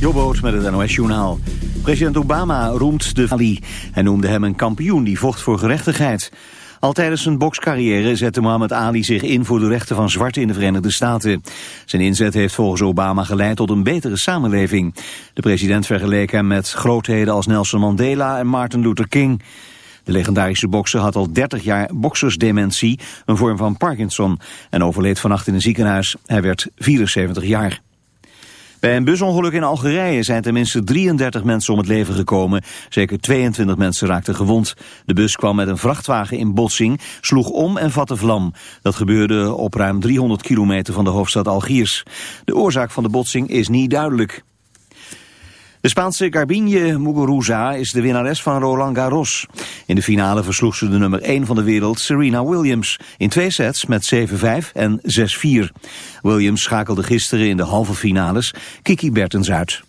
Jobboot met het NOS Journaal. President Obama roemt de Ali. Hij noemde hem een kampioen die vocht voor gerechtigheid. Al tijdens zijn bokscarrière zette Muhammad Ali zich in voor de rechten van zwarten in de Verenigde Staten. Zijn inzet heeft volgens Obama geleid tot een betere samenleving. De president vergeleek hem met grootheden als Nelson Mandela en Martin Luther King. De legendarische bokser had al 30 jaar boksersdementie, een vorm van Parkinson, en overleed vannacht in een ziekenhuis. Hij werd 74 jaar. Bij een busongeluk in Algerije zijn tenminste 33 mensen om het leven gekomen. Zeker 22 mensen raakten gewond. De bus kwam met een vrachtwagen in botsing, sloeg om en vatte vlam. Dat gebeurde op ruim 300 kilometer van de hoofdstad Algiers. De oorzaak van de botsing is niet duidelijk. De Spaanse Garbine Muguruza is de winnares van Roland Garros. In de finale versloeg ze de nummer 1 van de wereld Serena Williams in twee sets met 7-5 en 6-4. Williams schakelde gisteren in de halve finales Kiki Bertens uit.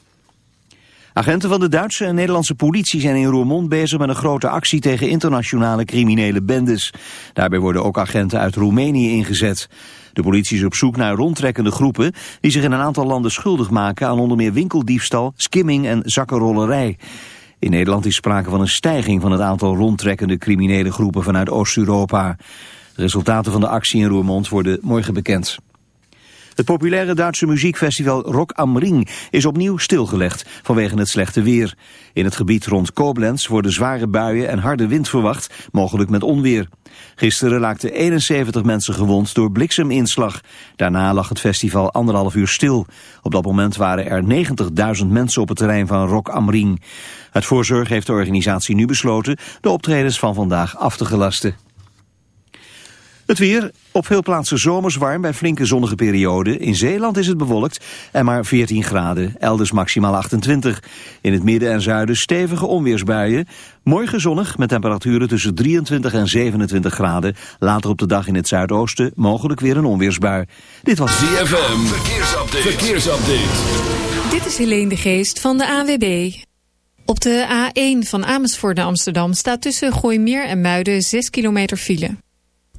Agenten van de Duitse en Nederlandse politie zijn in Roermond bezig met een grote actie tegen internationale criminele bendes. Daarbij worden ook agenten uit Roemenië ingezet. De politie is op zoek naar rondtrekkende groepen die zich in een aantal landen schuldig maken aan onder meer winkeldiefstal, skimming en zakkenrollerij. In Nederland is sprake van een stijging van het aantal rondtrekkende criminele groepen vanuit Oost-Europa. De resultaten van de actie in Roermond worden morgen bekend. Het populaire Duitse muziekfestival Rock am Ring is opnieuw stilgelegd vanwege het slechte weer. In het gebied rond Koblenz worden zware buien en harde wind verwacht, mogelijk met onweer. Gisteren raakten 71 mensen gewond door blikseminslag. Daarna lag het festival anderhalf uur stil. Op dat moment waren er 90.000 mensen op het terrein van Rock am Ring. Uit voorzorg heeft de organisatie nu besloten de optredens van vandaag af te gelasten. Het weer, op veel plaatsen zomers warm bij flinke zonnige perioden. In Zeeland is het bewolkt en maar 14 graden, elders maximaal 28. In het midden en zuiden stevige onweersbuien. Morgen zonnig met temperaturen tussen 23 en 27 graden. Later op de dag in het zuidoosten mogelijk weer een onweersbui. Dit was ZFM, verkeersupdate. verkeersupdate. Dit is Helene de Geest van de AWB. Op de A1 van Amersfoort naar Amsterdam staat tussen Gooimeer en Muiden 6 kilometer file.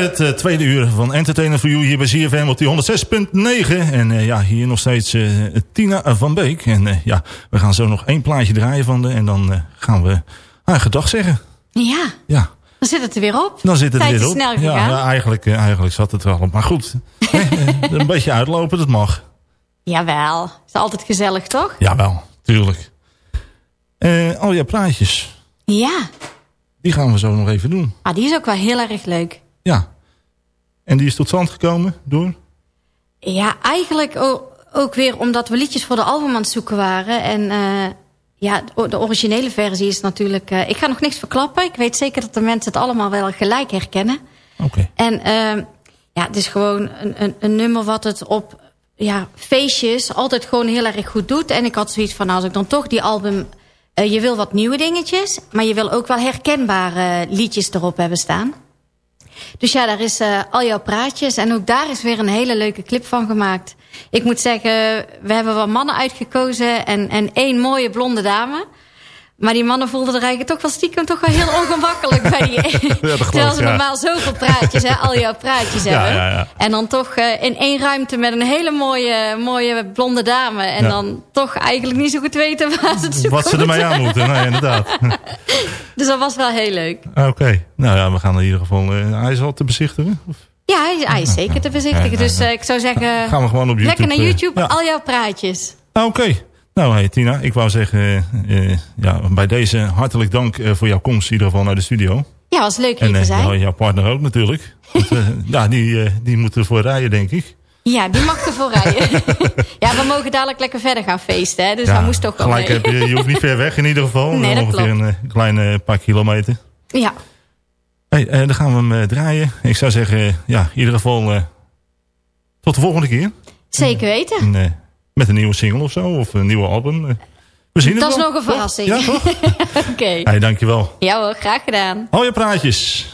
Bij het eh, tweede uur van Entertainer for You hier bij ZFM op die 106.9. En eh, ja, hier nog steeds eh, Tina van Beek. En ja, we gaan zo nog één plaatje draaien van de en dan gaan we haar gedag zeggen. Ja, Ja, dan zit het er weer op. dan zit het Tijd weer op. snel ja, eigenlijk, eigenlijk zat het er al op. Maar goed, hè, een beetje uitlopen, dat mag. Jawel, is altijd gezellig toch? Jawel, tuurlijk. Al jouw praatjes, Ja, die gaan we zo nog even doen. ah, die is ook wel heel erg leuk. Ja. En die is tot stand gekomen door? Ja, eigenlijk ook weer omdat we liedjes voor de album aan het zoeken waren. En eh, ja, de- originele versie is natuurlijk... eh, ik ga nog niks verklappen. Ik weet zeker dat de mensen het allemaal wel gelijk herkennen. Oké. En ehm, ja, het is gewoon een, een, een nummer wat het op ja, feestjes altijd gewoon heel erg goed doet. En ik had zoiets van, nou, als ik dan toch die album... eh, je wil wat nieuwe dingetjes, maar je wil ook wel herkenbare liedjes erop hebben staan. Dus ja, daar is eh, al jouw praatjes. En ook daar is weer een hele leuke clip van gemaakt. Ik moet zeggen, we hebben wel mannen uitgekozen en, en één mooie blonde dame. Maar die mannen voelden er eigenlijk toch wel stiekem toch wel heel ongemakkelijk bij die. Terwijl ze ja. normaal zoveel praatjes, hè, al jouw praatjes Ja, hebben. ja, ja. En dan toch eh, in één ruimte met een hele mooie, mooie blonde dame. En dan toch eigenlijk niet zo goed weten waar ze het zoeken Wat ze ermee aan moeten, nee, inderdaad. Dus dat was wel heel leuk. Oké, nou ja, we gaan in ieder geval... eh, hij is al te bezichtigen? Of Ja, hij, hij is zeker te bezichtigen. Dus eh, ik zou zeggen, gaan we gewoon op YouTube... lekker naar YouTube, al jouw praatjes. Ah, Oké. Nou, hey, Tina, ik wou zeggen... eh, eh, ja, bij deze hartelijk dank eh, voor jouw komst in ieder geval naar de studio. Ja, was leuk hier En te zijn. jou- jouw partner ook natuurlijk. Want, ja, die, die moet ervoor rijden, denk ik. Ja, die mag ervoor rijden. ja, we mogen dadelijk lekker verder gaan feesten. Hè? Dus ja, hij moest toch wel gelijk mee. heb je, je hoeft niet ver weg in ieder geval. Nee, dat Ongeveer klopt. een kleine paar kilometer. Ja, Hey, dan gaan we hem draaien. Ik zou zeggen, ja, in ieder geval tot de volgende keer. zeker weten. En, eh, met een nieuwe single of zo, of een nieuwe album. Eh, we zien het Dat is nog een verrassing. Ja, toch? Oké. Hey, dankjewel. Ja hoor, graag gedaan. Hou je praatjes.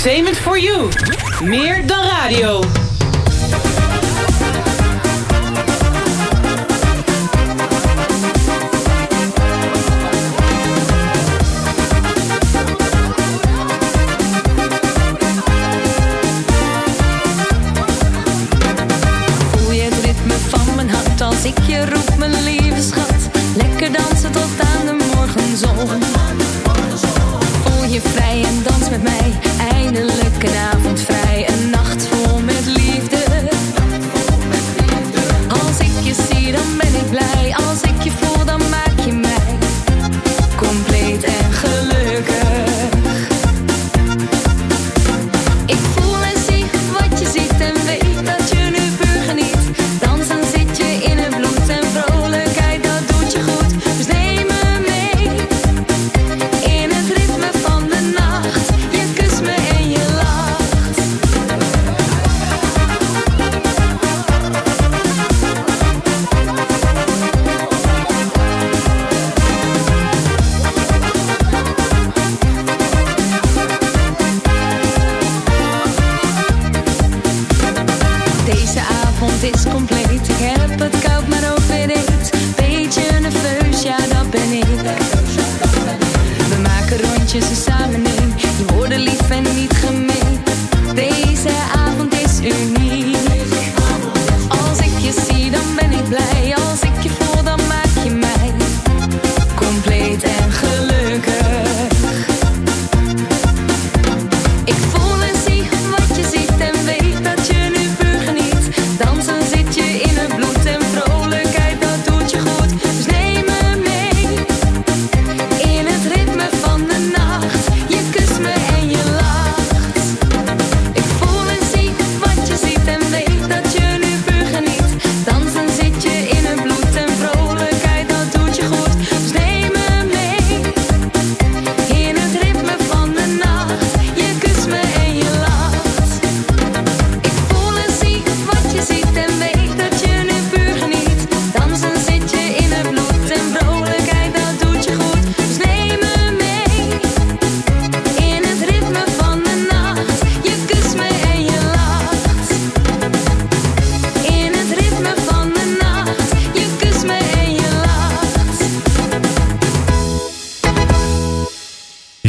Entertainment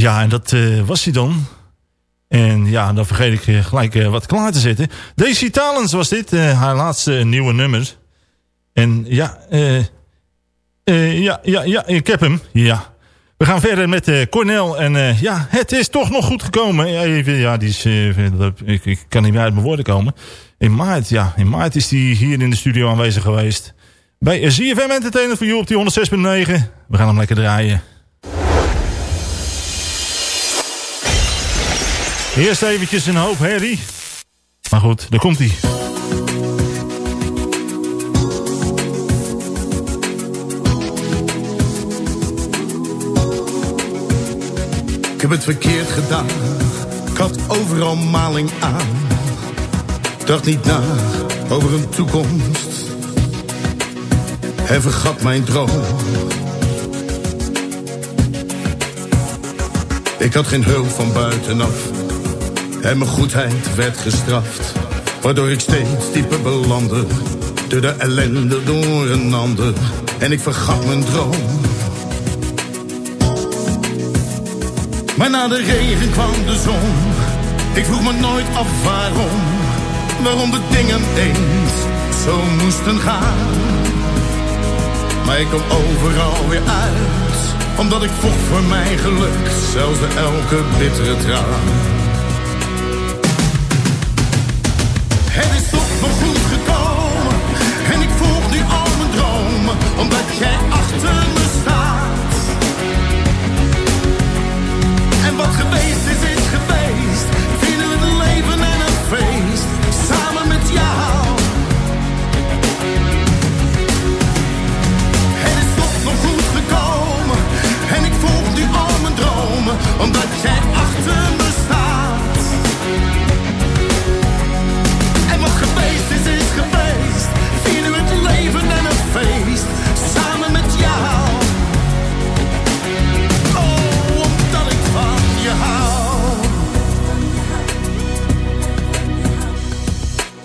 Ja, en dat eh, was hij dan. En ja, dan vergeet ik eh, gelijk eh, wat klaar te zetten. Daisy Talens was dit, haar laatste nieuwe nummer. En ja, ja, ja, ja, ik heb hem, ja. We gaan verder met Cornel. En ja, het is toch nog goed gekomen. Ja, die is, ik, ik, kan niet meer uit mijn woorden komen. In maart, ja, in maart is hij hier in de studio aanwezig geweest. Bij ZFM Entertainment voor jou op die 106.9. We gaan hem lekker draaien. Eerst eventjes een hoop herrie. Maar goed, daar komt hij. Ik heb het verkeerd gedaan. Ik had overal maling aan. Dacht niet na over een toekomst. En vergat mijn droom. Ik had geen hulp van buitenaf. En mijn goedheid werd gestraft. Waardoor ik steeds dieper belandde. Door de ellende door een ander. En ik vergat mijn droom. Maar na de regen kwam de zon. Ik vroeg me nooit af waarom. Waarom de dingen eens zo moesten gaan. Maar ik kom overal weer uit. Omdat ik vocht voor mijn geluk. Zelfs de elke bittere traan. Het is toch nog goed gekomen. En ik volg nu al mijn dromen. Omdat jij achter me staat. En wat geweest is, is geweest. Vieren we het leven en een feest. Samen met jou.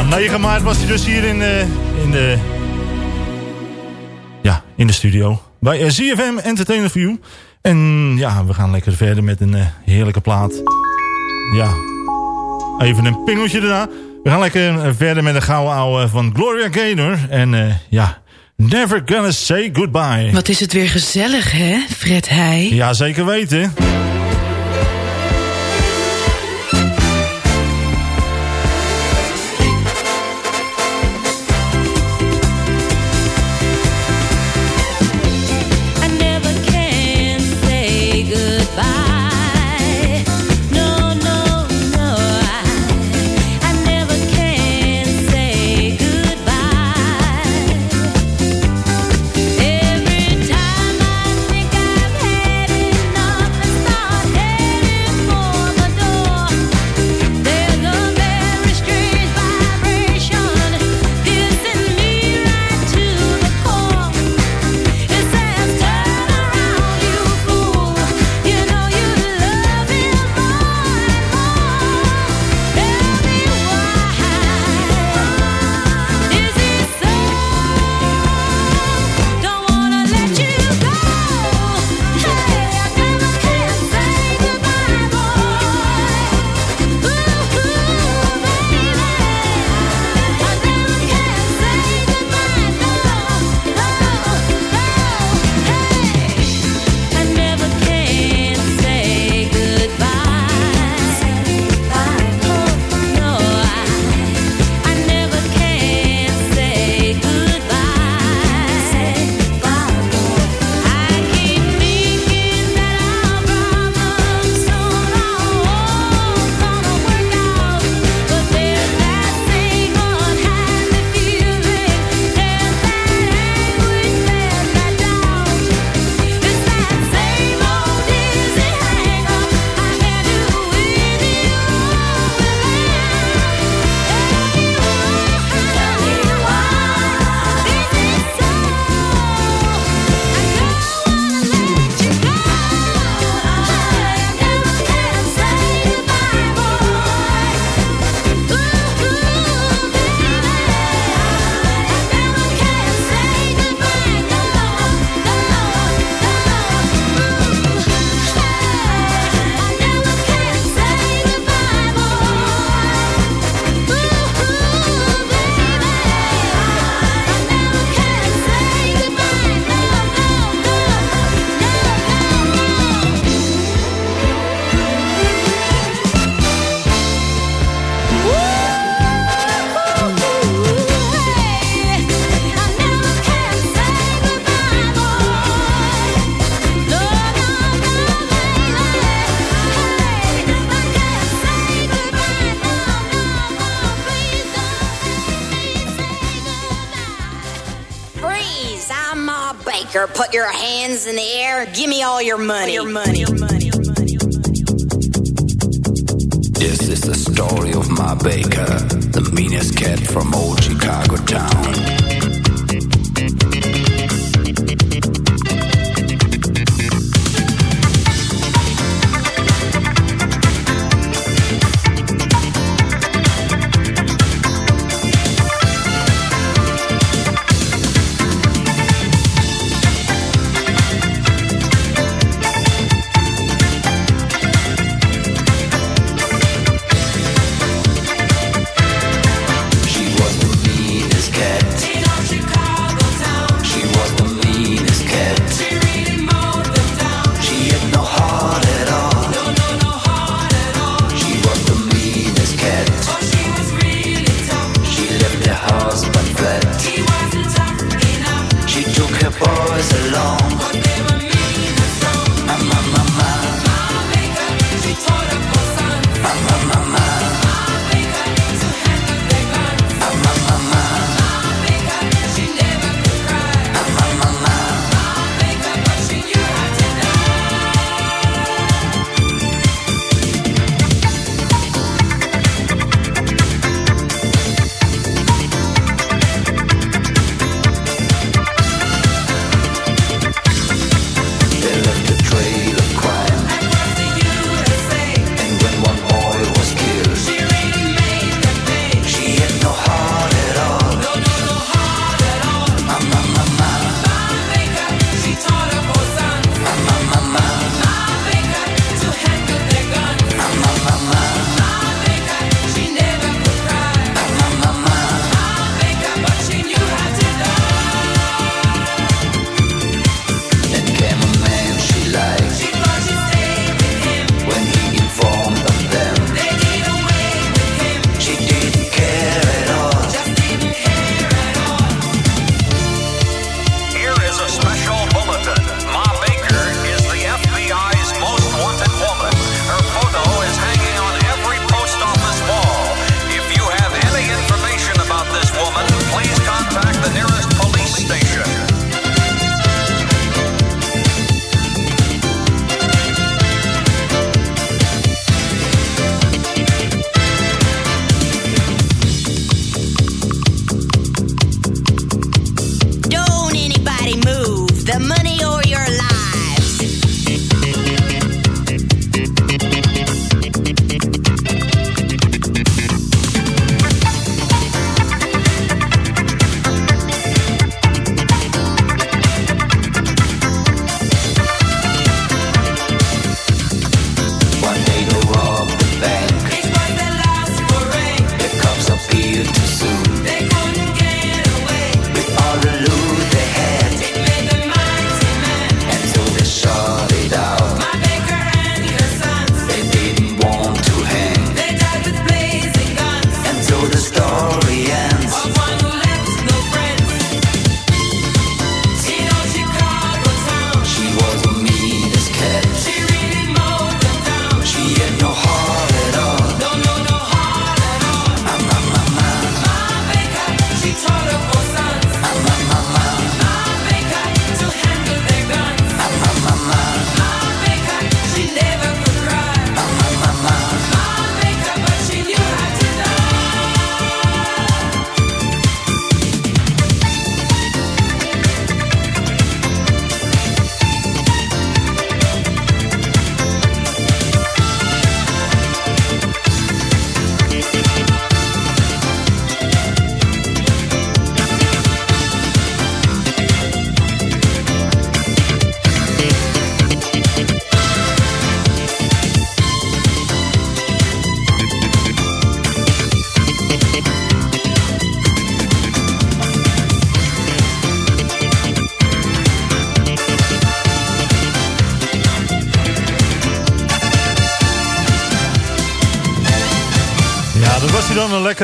Ja, 9 maart was hij dus hier in de, in de, ja, in de studio. Bij eh, ZFM Entertainment for You. En ja, we gaan lekker verder met een eh, heerlijke plaat. Ja, even een pingeltje daarna. We gaan lekker eh, verder met een gouden ouwe van Gloria Gaynor. En eh, ja, Never Gonna Say Goodbye. Wat is het weer gezellig, hè, Fred Heij? Ja, zeker weten.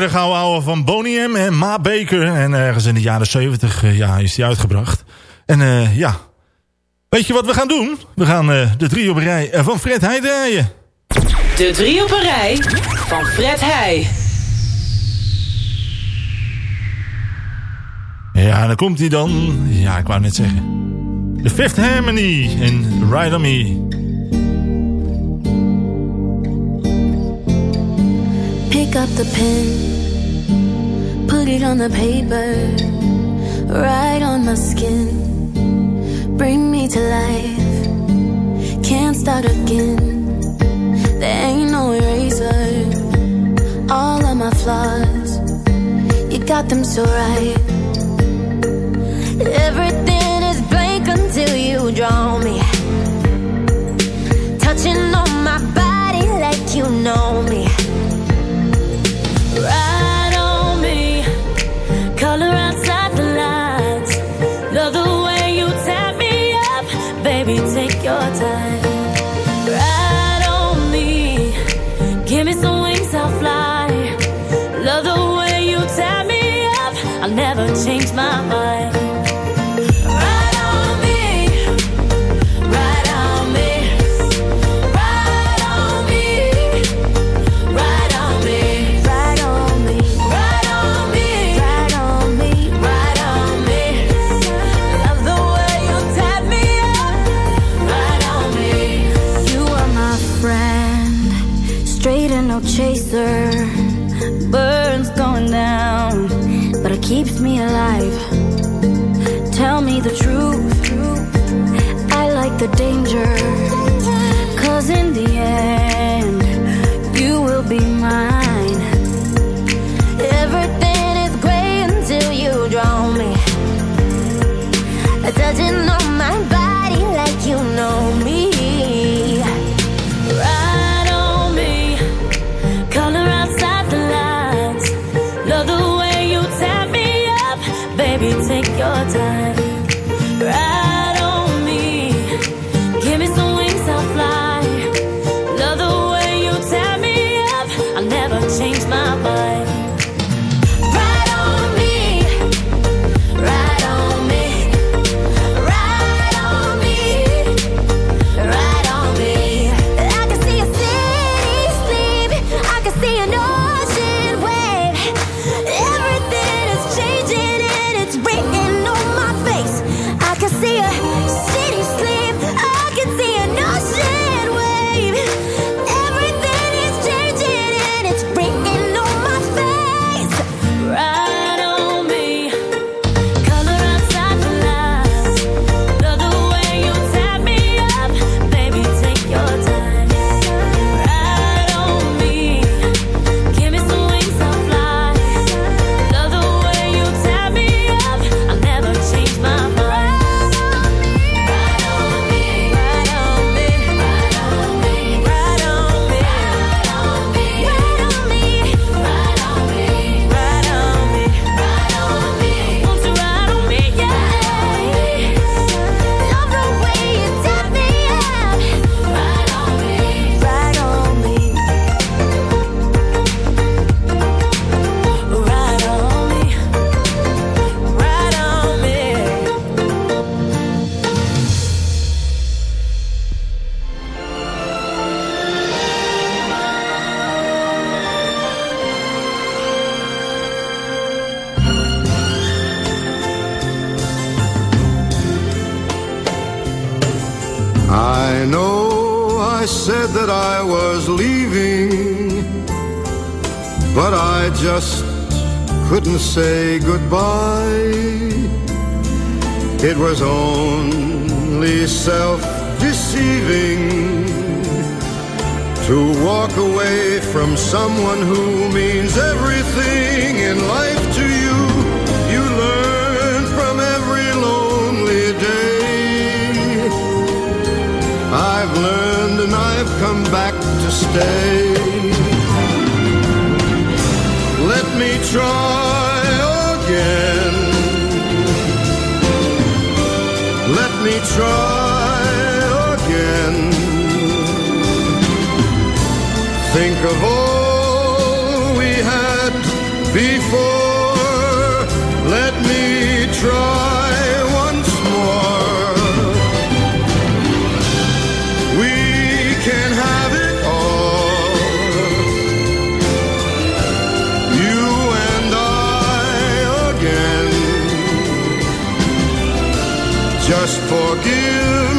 lekkere gouden ouwe van Boniem en Ma Baker. En ergens in de jaren 70 eh, ja, is die uitgebracht. En eh, ja, weet je wat we gaan doen? We gaan eh, de drie op rij van Fred Heij draaien. De drie op rij van Fred Heij. Ja, dan komt hij dan. Ja, ik wou net zeggen. De Fifth Harmony en Ride On Me. Pick up the pen, put it on the paper, right on my skin. Bring me to life, can't start again. There ain't no eraser. All of my flaws, you got them so right. Everything is blank until you draw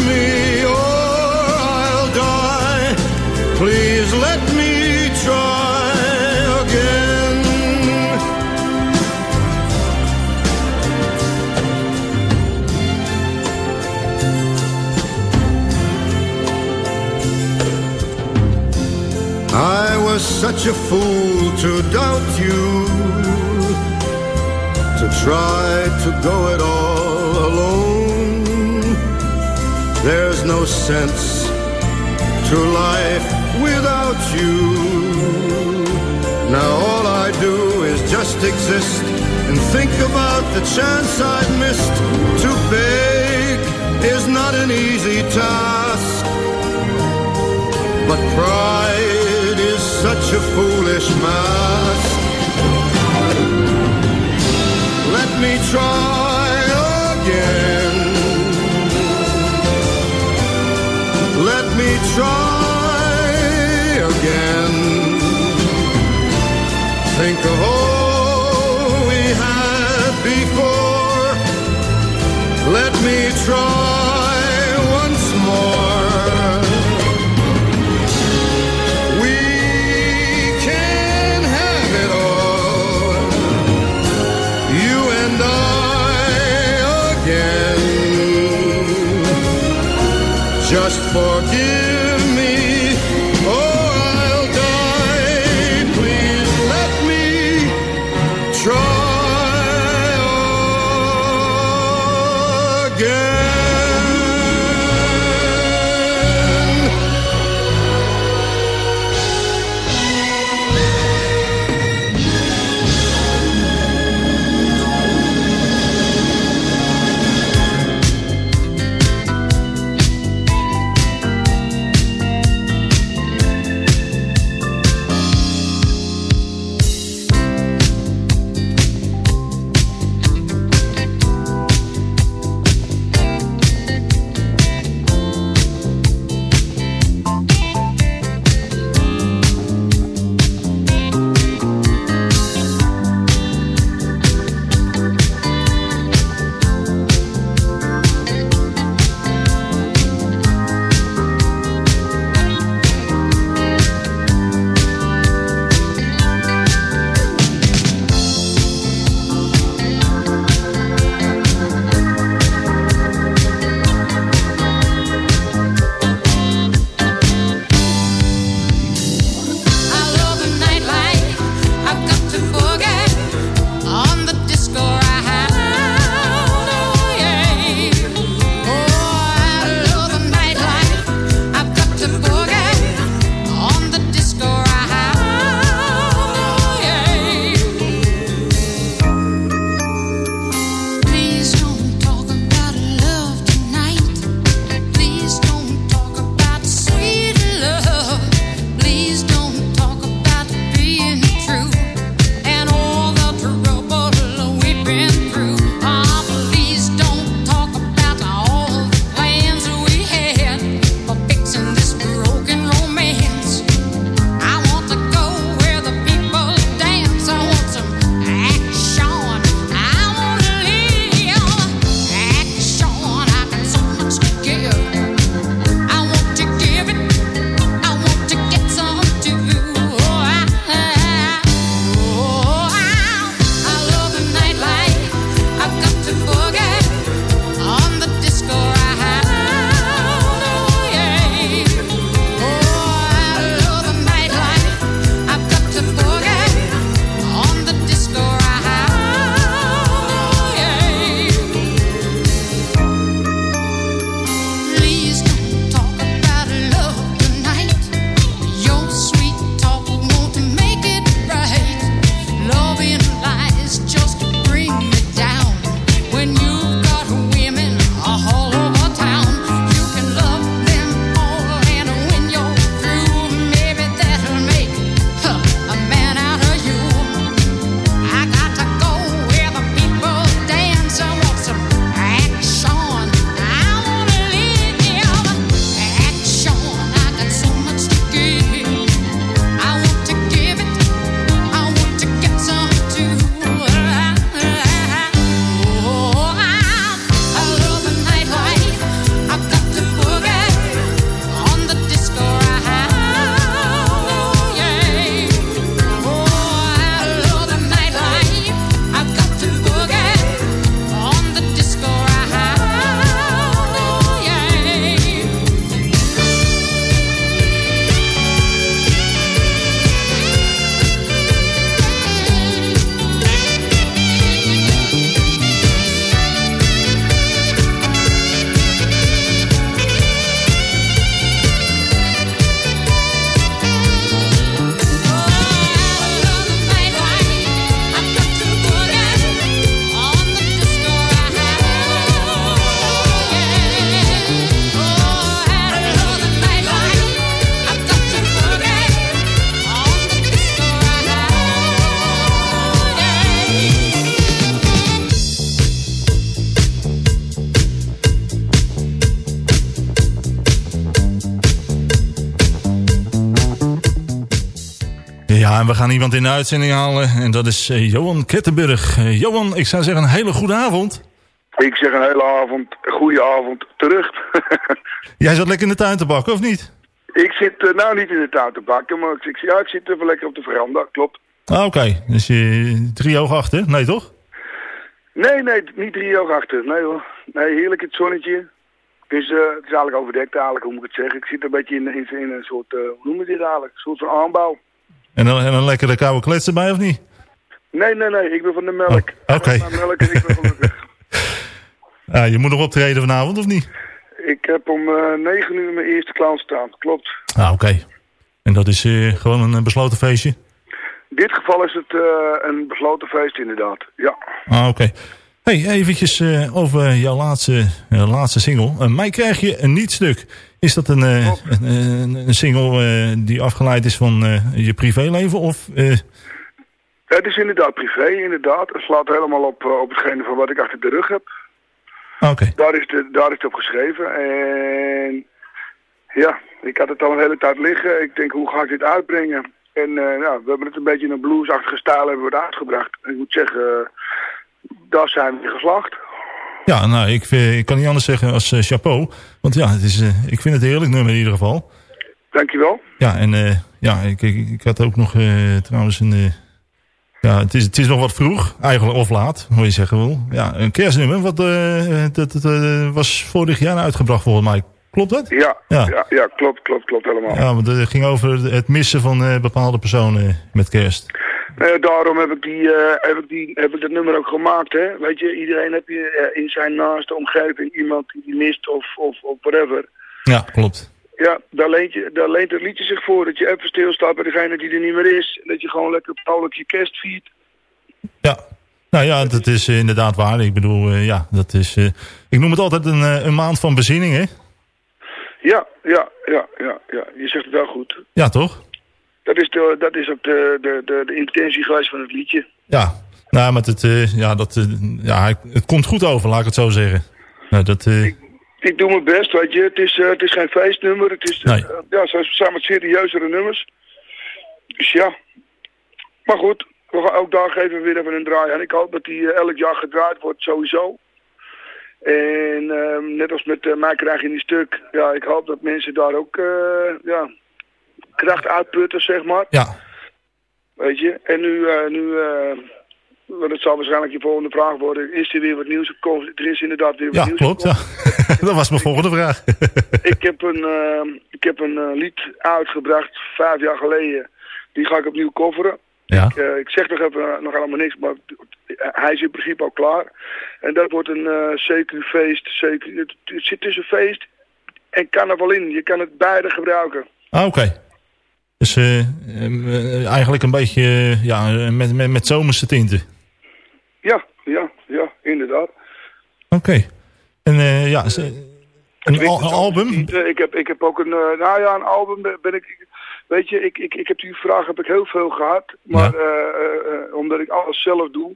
me or I'll die. Please let me try again. I was such a fool to doubt you, to try to go it all alone. There's no sense to life without you. Now all I do is just exist and think about the chance I've missed. To beg is not an easy task. But pride is such a foolish mask. Let me try again. Me try again. Think of all we had before. Let me try Just forgive Ja, en we gaan iemand in de uitzending halen. En dat is eh, Johan Kettenburg. Eh, Johan, ik zou zeggen een hele goede avond. Ik zeg een hele avond, goede avond, terug. Jij zat lekker in de tuin te bakken, of niet? ik zit eh, nou niet in de tuin te bakken, maar ik, ja, ik zit even lekker op de veranda, klopt. Ah, oké. Dus je drie oog achter? Nee, toch? Nee, nee, niet drie oog achter. Nee hoor. Nee, heerlijk het zonnetje. Het is, eh, het is eigenlijk overdekt eigenlijk, hoe moet ik het zeggen. Ik zit een beetje in, in, in een soort, hoe noemen we dit eigenlijk? Een soort van aanbouw. En dan, en dan lekker de koude klets erbij, of niet? Nee, nee, nee, ik ben van de melk. Oh, Oké. Melk en ik ben gelukkig. Ja, je moet nog optreden vanavond, of niet? ik heb om eh 9 uur mijn eerste clown staan, klopt. Ah, oké. En dat is eh, gewoon een eh, besloten feestje? In dit geval is het een besloten feest inderdaad, ja. Ah, oké. Hey, eventjes over jouw laatste, laatste single. Mij krijg je een niet-stuk. Is dat een, eh, een, een, een single eh, die afgeleid is van eh, je privéleven? Of, eh, Het is inderdaad privé, inderdaad. Het slaat helemaal op, eh, op hetgene van wat ik achter de rug heb. ah, oké. Daar is, de, daar is het op geschreven. En ja, ik had het al een hele tijd liggen. Ik denk, hoe ga ik dit uitbrengen? En eh, ja, we hebben het een beetje in een bluesachtige stijl hebben we het uitgebracht. En ik moet zeggen, eh, daar zijn we geslaagd. Ja, nou, ik, vind- ik kan niet anders zeggen als eh, chapeau. Want ja, het is, eh, ik vind het een heerlijk nummer in ieder geval. Dankjewel. Ja, en eh, ja, ik, ik, ik had ook nog eh, trouwens een... eh, ja, het is, het is nog wat vroeg, eigenlijk of laat, hoe je zeggen wil. Ja, een kerstnummer, wat eh, dat, dat, eh, was vorig jaar uitgebracht volgens mij. Klopt dat? Ja, Ja. ja. Ja, klopt, klopt, klopt helemaal. Ja, want het ging over het missen van eh, bepaalde personen met kerst. Eh, daarom heb ik, die, eh, heb, ik die, heb ik dat nummer ook gemaakt. Hè? Weet je, iedereen heb je eh, in zijn naaste omgeving iemand die die mist of, of, of whatever. Ja, klopt. Ja, daar leent, je, daar leent het liedje zich voor. Dat je even stilstaat bij degene die er niet meer is. En dat je gewoon lekker vrolijk je kerst viert. Nou ja, dat is inderdaad waar. Ik bedoel, ja, dat is... ik noem het altijd een, een maand van bezinning, hè? Ja, ja, ja, ja, ja. Je zegt het wel goed. Ja, toch? Dat is, de, dat is ook de, de, de, de intentie geweest van het liedje. Ja. Nou, maar het, eh, ja, dat, eh, ja, het komt goed over, laat ik het zo zeggen. Nou, dat, eh, Ik doe mijn best, weet je. Het is, het is geen feestnummer. Het is, Nee. ja, ze zijn met serieuzere nummers. Dus ja. Maar goed, we gaan ook daar geven we weer even een draai aan. Ik hoop dat die elk jaar gedraaid wordt, sowieso. En ehm, net als met mij krijg je die stuk. Ja, ik hoop dat mensen daar ook ja, kracht uitputten, zeg maar. Ja. Weet je. En nu, eh, nu eh, want het zal waarschijnlijk je volgende vraag worden. Is er weer wat nieuws gekomen? Er is inderdaad weer wat ja, nieuws klopt. Ja. dat was mijn volgende vraag. ik heb een, eh, ik heb een lied uitgebracht vijf jaar geleden. Die ga ik opnieuw coveren. Ja. Ik, ik zeg nog even nog helemaal niks, maar hij is in principe al klaar. En dat wordt een CQ-feest. CQ, het, het zit tussen feest en carnaval in. Je kan het beide gebruiken. Ah, oké. Dus eh, eh, eigenlijk een beetje eh, ja, met, met, met zomerse tinten. Ja, ja, ja, inderdaad. Oké. En ja, een al- een album? Niet, Ik heb, ik heb ook een, nou ja, een album ben- ik, weet je, ik, ik, ik heb die vraag heb ik heel veel gehad, maar omdat ik alles zelf doe,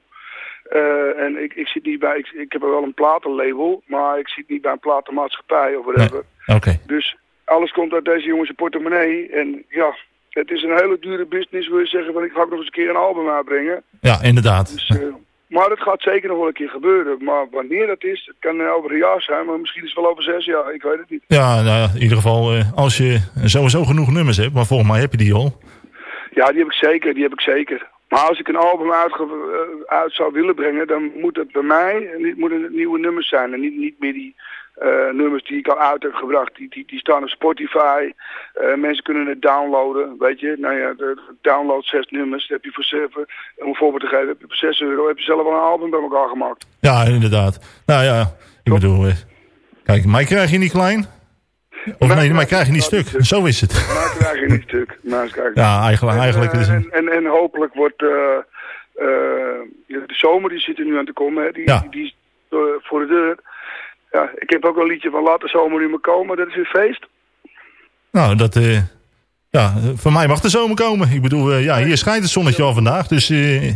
en ik, ik zit niet bij, ik, ik heb wel een platenlabel, maar ik zit niet bij een platenmaatschappij of whatever. Oké. Dus alles komt uit deze jongens portemonnee en ja, het is een hele dure business, wil je zeggen, van ik ga ook nog eens een keer een album uitbrengen. Ja, inderdaad. Dus, eh, maar het gaat zeker nog wel een keer gebeuren. Maar wanneer dat is, het kan over een jaar zijn, maar misschien is het wel over zes jaar. Ik weet het niet. Ja, nou, in ieder geval, eh, als je sowieso genoeg nummers hebt, maar volgens mij heb je die al. Ja, die heb ik zeker, die heb ik zeker. Maar als ik een album uitge- eh, uit zou willen brengen, dan moet het bij mij moeten het nieuwe nummers zijn. En niet, niet meer die eh, nummers die ik al uit heb gebracht. Die, die, die staan op Spotify. Eh, mensen kunnen het downloaden, weet je. Nou ja, de, download zes nummers. heb je voor zeven, om een voorbeeld te geven, heb je voor zes euro heb je zelf al een album bij elkaar gemaakt. Ja, inderdaad. Nou ja, ik bedoel, eh, kijk, mij krijg je niet klein. Of nee, mij krijg je niet stuk. Zo is het. Maar krijg je niet stuk. Maar eens kijken. Ja, eigenlijk, eigenlijk is het... en, en hopelijk wordt de zomer, die zit er nu aan te komen, hè, die, Ja. die, die is voor de deur. Ja, ik heb ook een liedje van laat de zomer nu maar komen, dat is weer feest. Nou, dat... eh, ja, voor mij mag de zomer komen. Ik bedoel, eh, ja, hier schijnt het zonnetje al vandaag, dus... eh,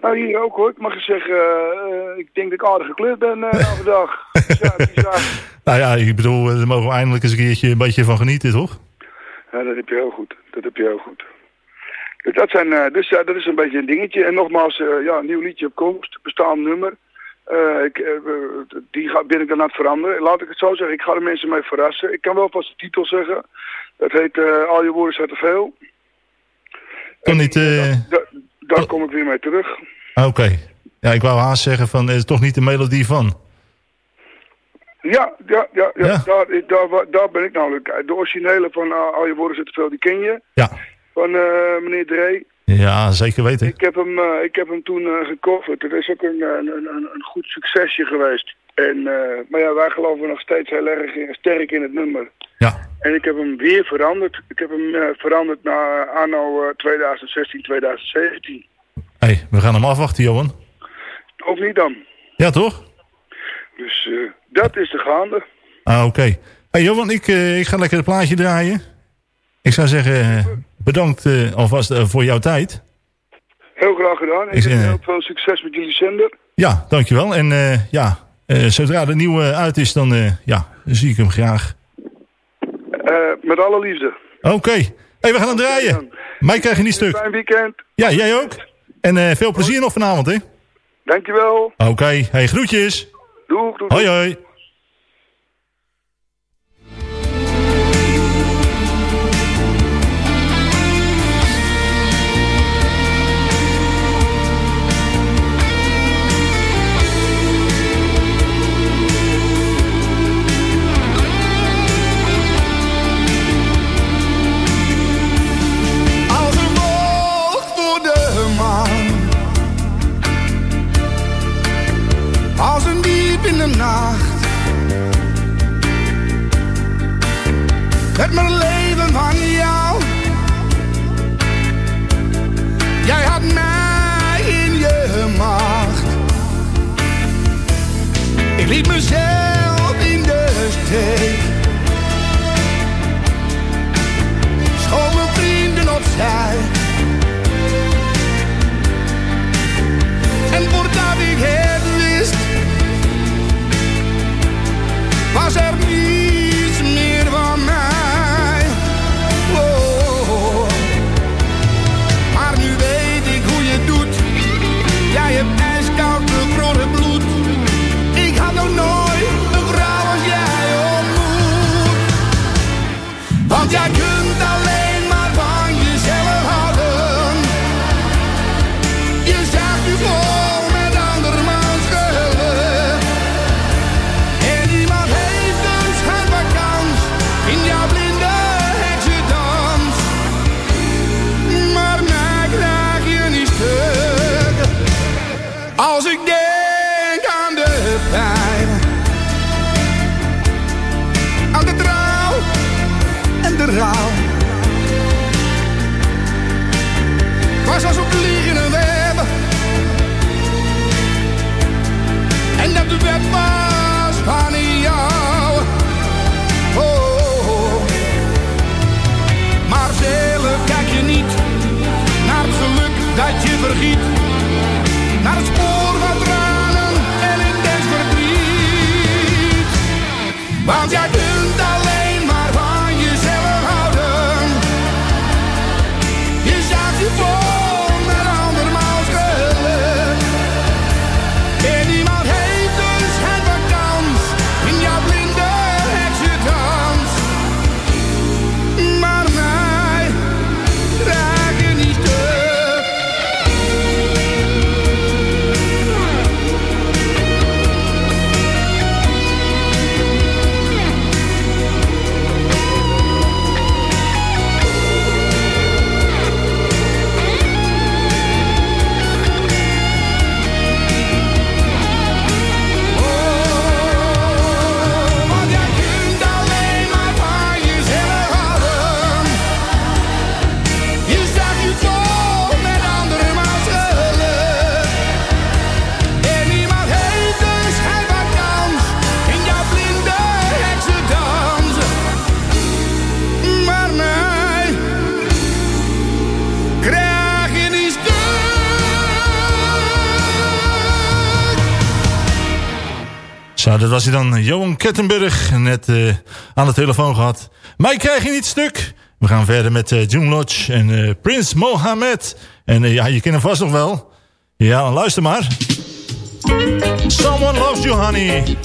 Nou, hier ook hoor. Ik mag je zeggen, ik denk dat ik aardig gekleurd ben uh, overdag. Dus ja, nou ja, ik bedoel, daar mogen we eindelijk eens een keertje een beetje van genieten, toch? Ja, dat heb je heel goed. Dat heb je heel goed. Dus dat, zijn, dus, eh, dat is een beetje een dingetje. En nogmaals, ja, een nieuw liedje op komst, bestaand nummer. Eh, ik, eh, die ga, ben ik dan aan het veranderen. Laat ik het zo zeggen, ik ga de mensen mee verrassen. Ik kan wel vast de titel zeggen. Dat heet eh, Al je woorden zijn te veel. Kan niet... Da- daar kom ik weer mee terug. ah, Oké. Ja, ik wou haast zeggen van, het is toch niet de melodie van. Ja, ja, ja, ja. Daar, daar, daar ben ik namelijk. De originele van Al je woorden zijn te veel, die ken je. Ja. Van meneer Dree. Ja, zeker weten. Ik heb hem, eh, ik heb hem toen eh gecoverd. Het is ook een, eh, een, een, een goed succesje geweest. En, maar ja, wij geloven nog steeds heel erg in- sterk in het nummer. Ja. En ik heb hem weer veranderd. Ik heb hem veranderd naar anno eh, 2016, 2017. hey, we gaan hem afwachten, Johan. Of niet dan? Ja, toch? Dus dat is de gaande. Ah, oké. Hey, Johan, ik, ik ga lekker het plaatje draaien. Ik zou zeggen, bedankt eh, alvast eh, voor jouw tijd. Heel graag gedaan. Ik Ik, heb eh, heel veel succes met jullie zender. Ja, dankjewel. En ja, zodra de nieuwe uit is, dan, ja, zie ik hem graag. Met alle liefde. Oké. Hey, we gaan hem draaien. Mij krijg je niet stuk. Fijn weekend. Ja, jij ook. En veel plezier nog vanavond, hè? Dankjewel. Oké. Hey, groetjes. Doeg, doeg. Hoi, hoi. dat was hij dan, Johan Kettenburg, net eh, aan de telefoon gehad. Mij krijg je niet stuk. We gaan verder met uh, Lodge en uh, Prins Mohammed. En ja, je kent hem vast nog wel. Ja, luister maar. Someone loves you, honey.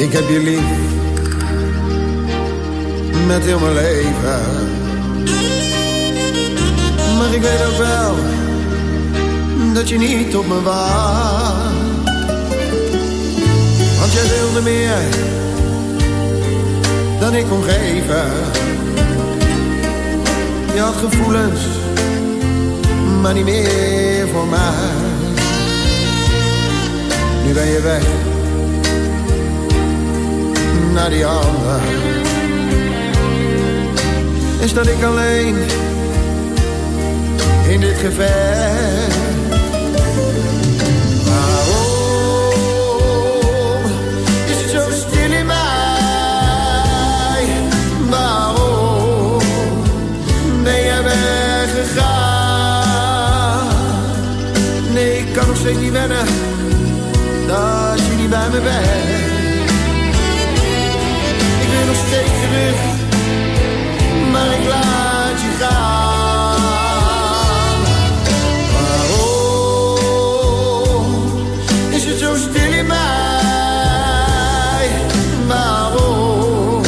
Ik heb je lief, met heel mijn leven. Maar ik weet ook wel, dat je niet op me wacht. Want jij wilde meer, dan ik kon geven. Je had gevoelens, maar niet meer voor mij. Nu ben je weg naar die ander Is dat ik alleen in dit gevecht Waarom is het zo stil in mij? Waarom ben jij weggegaan? Nee, ik kan nog steeds niet wennen Dat je niet bij me bent nog steeds terug, maar ik laat je gaan. Waarom is het zo stil in mij? Waarom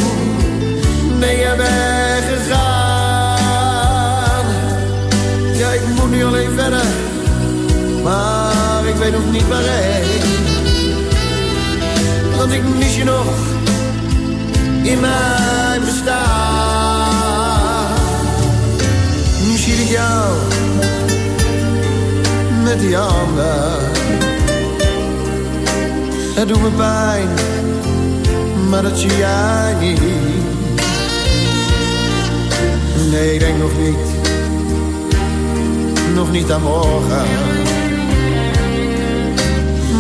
ben je weggegaan? Ja, ik moet nu alleen verder, maar ik weet nog niet waarheen. Want ik mis je nog in bestaan. Nu zie ik jou met die ander. Het doet me pijn, maar dat zie jij niet. Nee, ik denk nog niet, nog niet aan morgen.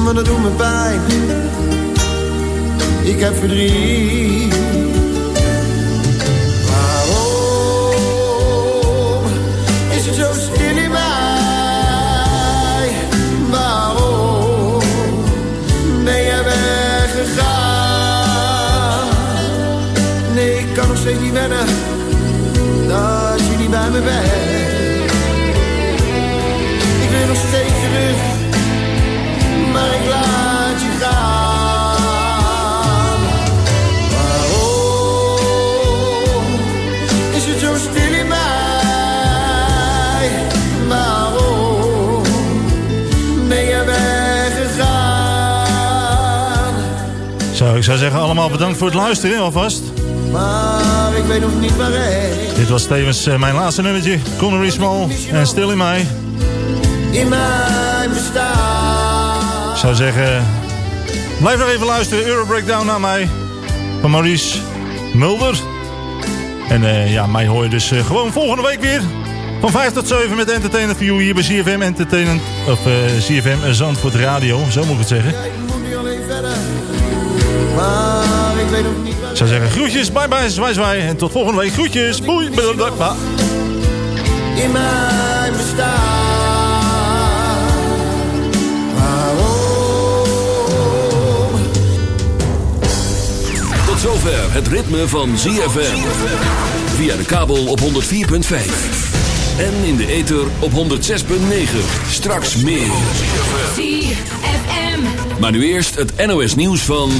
Maar dat doet me pijn, ik heb verdriet. Waarom is het zo stil in mij? Waarom ben je weggegaan? Nee, ik kan nog steeds niet wennen dat je niet bij me bent. Ik wil nog steeds terug, maar ik laat zou zeggen allemaal bedankt voor het luisteren alvast. Maar ik weet nog niet waarheen. Dit was tevens eh, mijn laatste nummertje. Connery Small en Stil in mij. In mijn bestaan. Ik zou zeggen, blijf nog even luisteren. Euro Breakdown naar mij. Van Maurice Mulder. En eh, ja, mij hoor je dus eh, gewoon volgende week weer. Van 5 tot 7 met Entertainment You hier bij CFM Entertainment. Of eh, CFM Zandvoort Radio, zo moet ik het zeggen. Maar ik weet nog niet Ik zou zeggen groetjes, bye bye, zwaai zwaai. En tot volgende week, groetjes. Boei, blablabla. in mijn bestaan. Waarom? Tot zover het ritme van ZFM. Via de kabel op 104.5. En in de ether op 106.9. Straks meer. ZFM. Maar nu eerst het NOS nieuws van